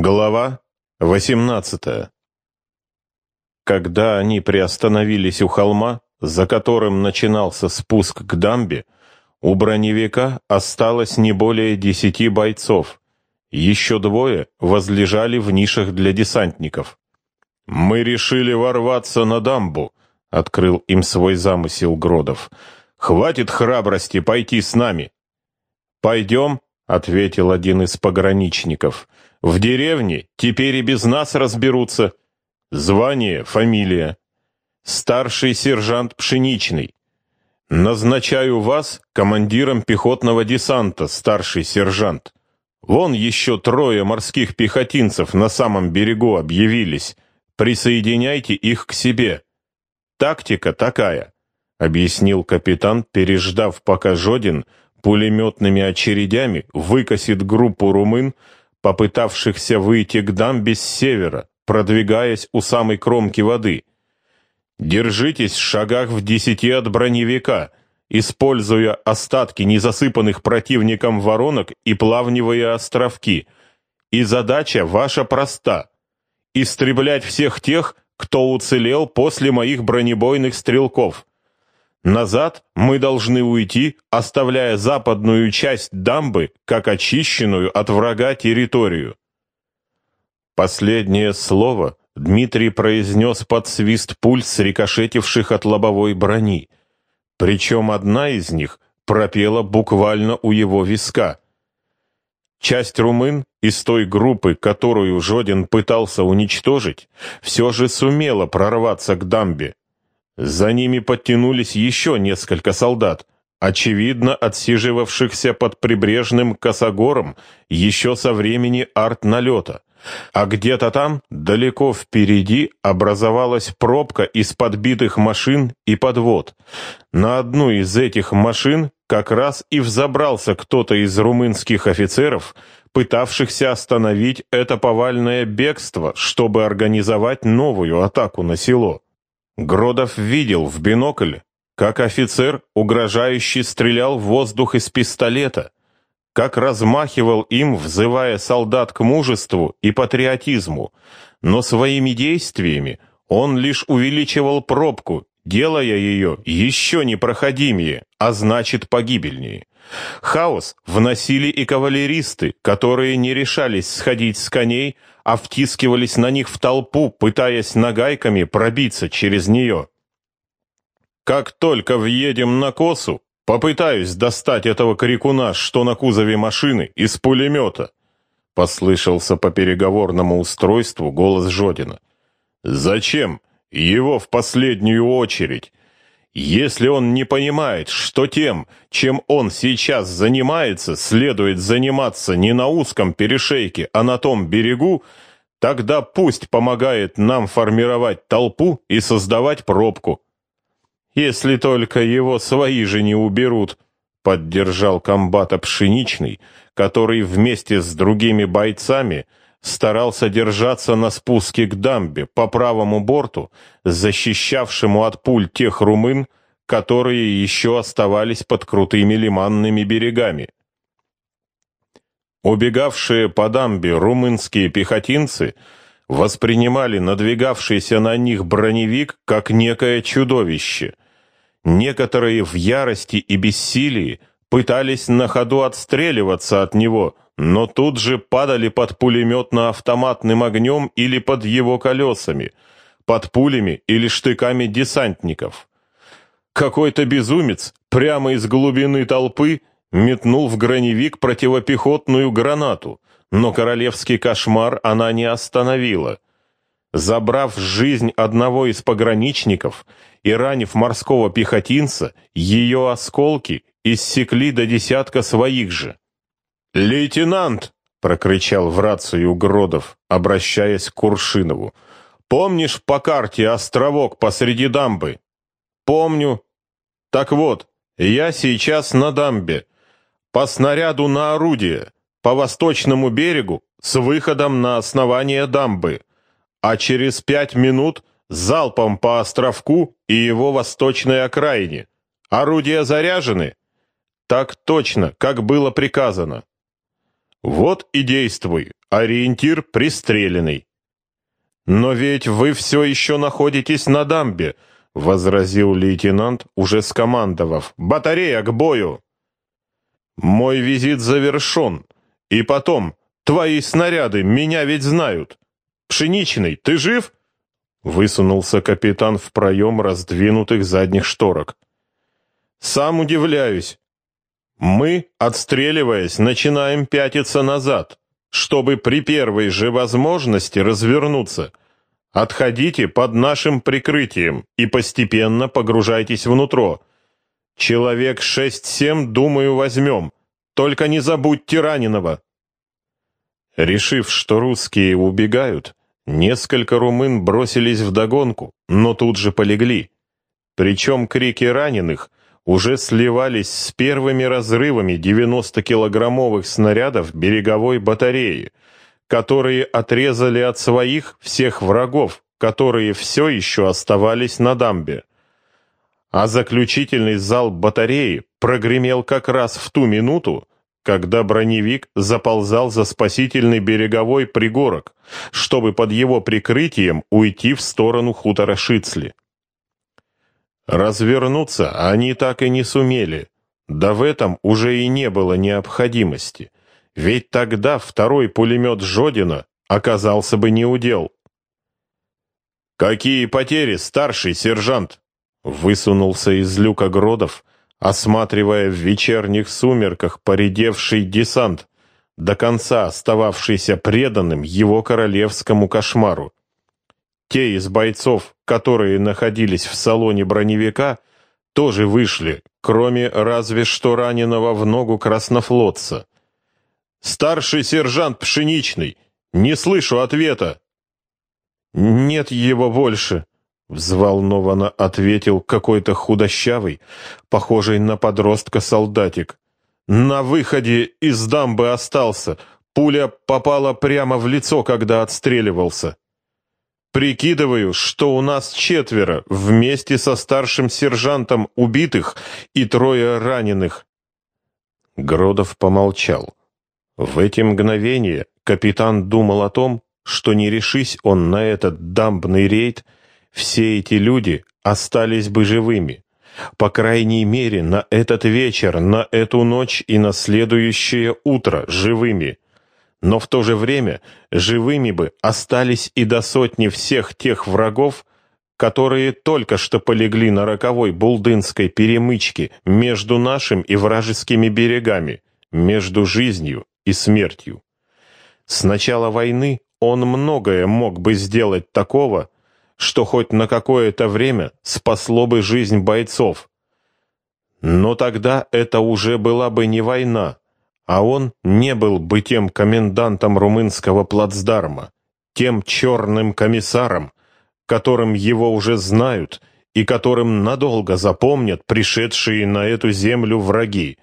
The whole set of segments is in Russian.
Глава 18 Когда они приостановились у холма, за которым начинался спуск к дамбе, у броневика осталось не более десяти бойцов. Еще двое возлежали в нишах для десантников. «Мы решили ворваться на дамбу», — открыл им свой замысел Гродов. «Хватит храбрости пойти с нами». «Пойдем», — ответил один из пограничников. В деревне теперь и без нас разберутся. Звание, фамилия. Старший сержант Пшеничный. Назначаю вас командиром пехотного десанта, старший сержант. Вон еще трое морских пехотинцев на самом берегу объявились. Присоединяйте их к себе. Тактика такая, объяснил капитан, переждав, пока Жодин пулеметными очередями выкосит группу румын, попытавшихся выйти к дамбе с севера, продвигаясь у самой кромки воды. Держитесь в шагах в десяти от броневика, используя остатки незасыпанных противником воронок и плавневые островки. И задача ваша проста — истреблять всех тех, кто уцелел после моих бронебойных стрелков. Назад мы должны уйти, оставляя западную часть дамбы как очищенную от врага территорию. Последнее слово Дмитрий произнес под свист пуль, срикошетивших от лобовой брони. Причем одна из них пропела буквально у его виска. Часть румын из той группы, которую Жодин пытался уничтожить, все же сумела прорваться к дамбе. За ними подтянулись еще несколько солдат, очевидно отсиживавшихся под прибрежным косогором еще со времени арт-налета. А где-то там, далеко впереди, образовалась пробка из подбитых машин и подвод. На одну из этих машин как раз и взобрался кто-то из румынских офицеров, пытавшихся остановить это повальное бегство, чтобы организовать новую атаку на село. Гродов видел в бинокль, как офицер, угрожающий, стрелял в воздух из пистолета, как размахивал им, взывая солдат к мужеству и патриотизму, но своими действиями он лишь увеличивал пробку, делая ее еще непроходимее, а значит погибельнее. Хаос вносили и кавалеристы, которые не решались сходить с коней, а втискивались на них в толпу, пытаясь нагайками пробиться через нее. Как только въедем на косу, попытаюсь достать этого крикуна, что на кузове машины, из пулемета. Послышался по переговорному устройству голос Жодина. Зачем? Его в последнюю очередь. Если он не понимает, что тем, чем он сейчас занимается, следует заниматься не на узком перешейке, а на том берегу, тогда пусть помогает нам формировать толпу и создавать пробку. Если только его свои же не уберут, поддержал комбата Пшеничный, который вместе с другими бойцами старался держаться на спуске к дамбе по правому борту, защищавшему от пуль тех румын, которые еще оставались под крутыми лиманными берегами. Убегавшие по дамбе румынские пехотинцы воспринимали надвигавшийся на них броневик как некое чудовище. Некоторые в ярости и бессилии пытались на ходу отстреливаться от него – но тут же падали под пулеметно-автоматным огнем или под его колесами, под пулями или штыками десантников. Какой-то безумец прямо из глубины толпы метнул в граневик противопехотную гранату, но королевский кошмар она не остановила. Забрав жизнь одного из пограничников и ранив морского пехотинца, ее осколки иссекли до десятка своих же. «Лейтенант!» — прокричал в рацию Гродов, обращаясь к Куршинову. «Помнишь по карте островок посреди дамбы?» «Помню. Так вот, я сейчас на дамбе. По снаряду на орудие, по восточному берегу, с выходом на основание дамбы. А через пять минут залпом по островку и его восточной окраине. Орудия заряжены?» «Так точно, как было приказано». «Вот и действуй, ориентир пристреленный. «Но ведь вы все еще находитесь на дамбе», — возразил лейтенант, уже скомандовав. «Батарея к бою!» «Мой визит завершен. И потом, твои снаряды меня ведь знают. Пшеничный, ты жив?» Высунулся капитан в проем раздвинутых задних шторок. «Сам удивляюсь. Мы, отстреливаясь, начинаем пятиться назад, чтобы при первой же возможности развернуться. Отходите под нашим прикрытием и постепенно погружайтесь внутрь. Человек шесть-семь, думаю, возьмем. Только не забудьте раненого». Решив, что русские убегают, несколько румын бросились в догонку, но тут же полегли. Причем крики раненых уже сливались с первыми разрывами 90-килограммовых снарядов береговой батареи, которые отрезали от своих всех врагов, которые все еще оставались на дамбе. А заключительный залп батареи прогремел как раз в ту минуту, когда броневик заползал за спасительный береговой пригорок, чтобы под его прикрытием уйти в сторону хутора Шицли. Развернуться они так и не сумели. Да в этом уже и не было необходимости. Ведь тогда второй пулемет Жодина оказался бы неудел. «Какие потери, старший сержант?» Высунулся из люка Гродов, осматривая в вечерних сумерках поредевший десант, до конца остававшийся преданным его королевскому кошмару. Те из бойцов, которые находились в салоне броневика, тоже вышли, кроме разве что раненого в ногу краснофлотца. «Старший сержант Пшеничный! Не слышу ответа!» «Нет его больше!» — взволнованно ответил какой-то худощавый, похожий на подростка солдатик. «На выходе из дамбы остался. Пуля попала прямо в лицо, когда отстреливался». Прикидываю, что у нас четверо, вместе со старшим сержантом убитых и трое раненых. Гродов помолчал. В эти мгновения капитан думал о том, что не решись он на этот дамбный рейд, все эти люди остались бы живыми. По крайней мере, на этот вечер, на эту ночь и на следующее утро живыми но в то же время живыми бы остались и до сотни всех тех врагов, которые только что полегли на роковой булдынской перемычке между нашим и вражескими берегами, между жизнью и смертью. С начала войны он многое мог бы сделать такого, что хоть на какое-то время спасло бы жизнь бойцов. Но тогда это уже была бы не война, а он не был бы тем комендантом румынского плацдарма, тем черным комиссаром, которым его уже знают и которым надолго запомнят пришедшие на эту землю враги,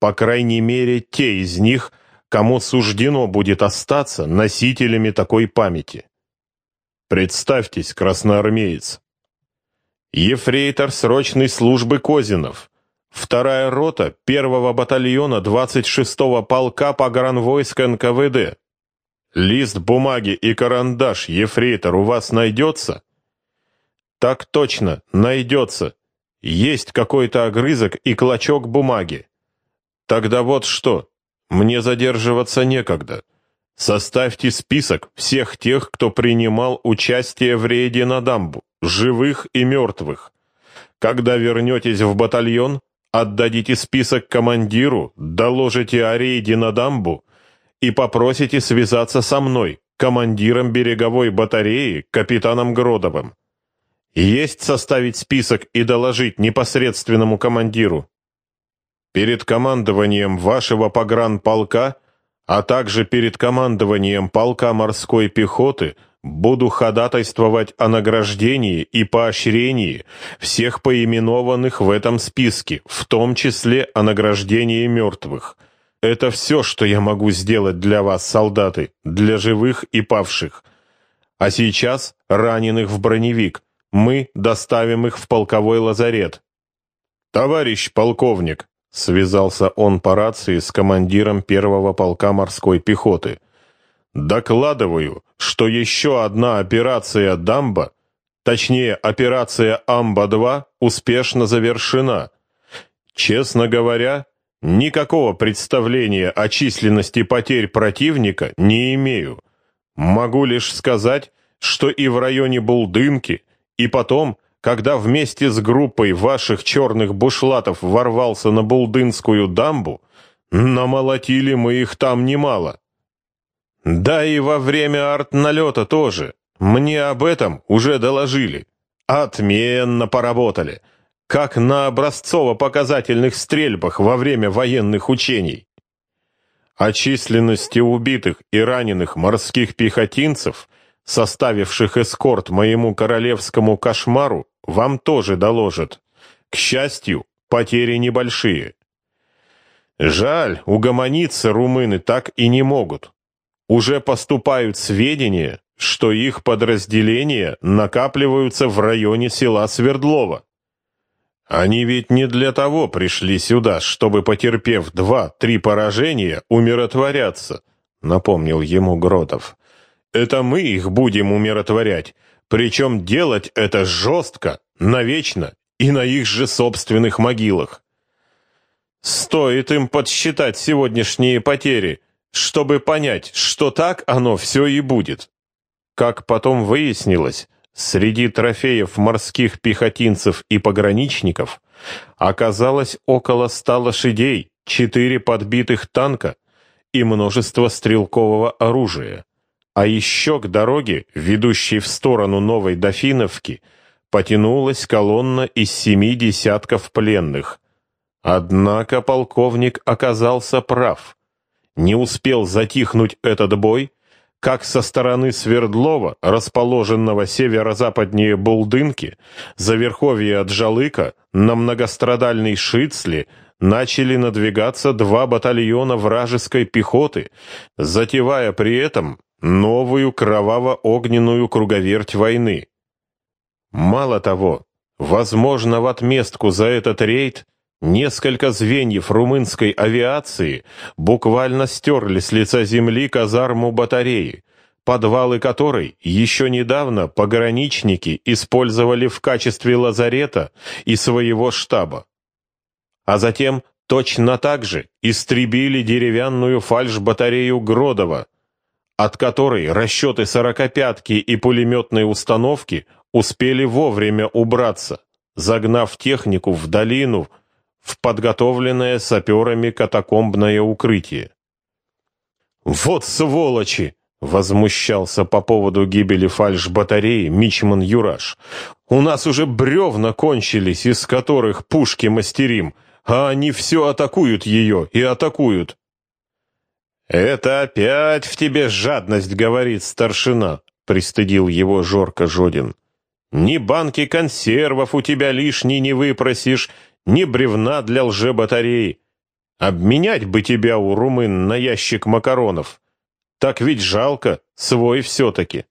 по крайней мере те из них, кому суждено будет остаться носителями такой памяти. Представьтесь, красноармеец. Ефрейтор срочной службы Козинов — Вторая рота первого батальона 26-го полка погранвойск НКВД. Лист бумаги и карандаш, ефрейтор, у вас найдется? Так точно, найдется. Есть какой-то огрызок и клочок бумаги. Тогда вот что, мне задерживаться некогда. Составьте список всех тех, кто принимал участие в рейде на дамбу, живых и мертвых. Когда вернетесь в батальон, Отдадите список командиру, доложите о рейде на дамбу и попросите связаться со мной, командиром береговой батареи, капитаном Гродовым. Есть составить список и доложить непосредственному командиру. Перед командованием вашего погранполка, а также перед командованием полка морской пехоты – буду ходатайствовать о награждении и поощрении всех поименованных в этом списке, в том числе о награждении мертвых. Это все, что я могу сделать для вас, солдаты, для живых и павших. А сейчас раненых в броневик. Мы доставим их в полковой лазарет. Товарищ полковник, связался он по рации с командиром первого полка морской пехоты. Докладываю, что еще одна операция «Дамба», точнее, операция «Амба-2» успешно завершена. Честно говоря, никакого представления о численности потерь противника не имею. Могу лишь сказать, что и в районе Булдынки, и потом, когда вместе с группой ваших черных бушлатов ворвался на Булдынскую дамбу, намолотили мы их там немало. Да и во время арт-налета тоже. Мне об этом уже доложили. Отменно поработали. Как на образцово-показательных стрельбах во время военных учений. О численности убитых и раненых морских пехотинцев, составивших эскорт моему королевскому кошмару, вам тоже доложат. К счастью, потери небольшие. Жаль, угомониться румыны так и не могут уже поступают сведения, что их подразделения накапливаются в районе села Свердлова. Они ведь не для того пришли сюда, чтобы, потерпев два-три поражения, умиротворяться, напомнил ему Гротов. Это мы их будем умиротворять, причем делать это жестко, навечно и на их же собственных могилах. Стоит им подсчитать сегодняшние потери – чтобы понять, что так оно все и будет. Как потом выяснилось, среди трофеев морских пехотинцев и пограничников оказалось около ста лошадей, четыре подбитых танка и множество стрелкового оружия. А еще к дороге, ведущей в сторону Новой Дофиновки, потянулась колонна из семи десятков пленных. Однако полковник оказался прав. Не успел затихнуть этот бой, как со стороны Свердлова, расположенного северо-западнее Булдынки, за верховье Аджалыка, на многострадальный Шицли, начали надвигаться два батальона вражеской пехоты, затевая при этом новую кроваво-огненную круговерть войны. Мало того, возможно, в отместку за этот рейд Несколько звеньев румынской авиации буквально стерли с лица земли казарму батареи, подвалы которой еще недавно пограничники использовали в качестве лазарета и своего штаба. А затем точно так же истребили деревянную фальш-батарею Гродова, от которой расчеты сорокопятки и пулеметной установки успели вовремя убраться, загнав технику в долину в подготовленное саперами катакомбное укрытие. «Вот сволочи!» — возмущался по поводу гибели фальш-батареи Мичман Юраш. «У нас уже бревна кончились, из которых пушки мастерим, а они все атакуют ее и атакуют». «Это опять в тебе жадность, — говорит старшина», — пристыдил его Жорко Жодин. «Ни банки консервов у тебя лишней не выпросишь, ни бревна для лжебатареи. Обменять бы тебя у румын на ящик макаронов. Так ведь жалко, свой все-таки.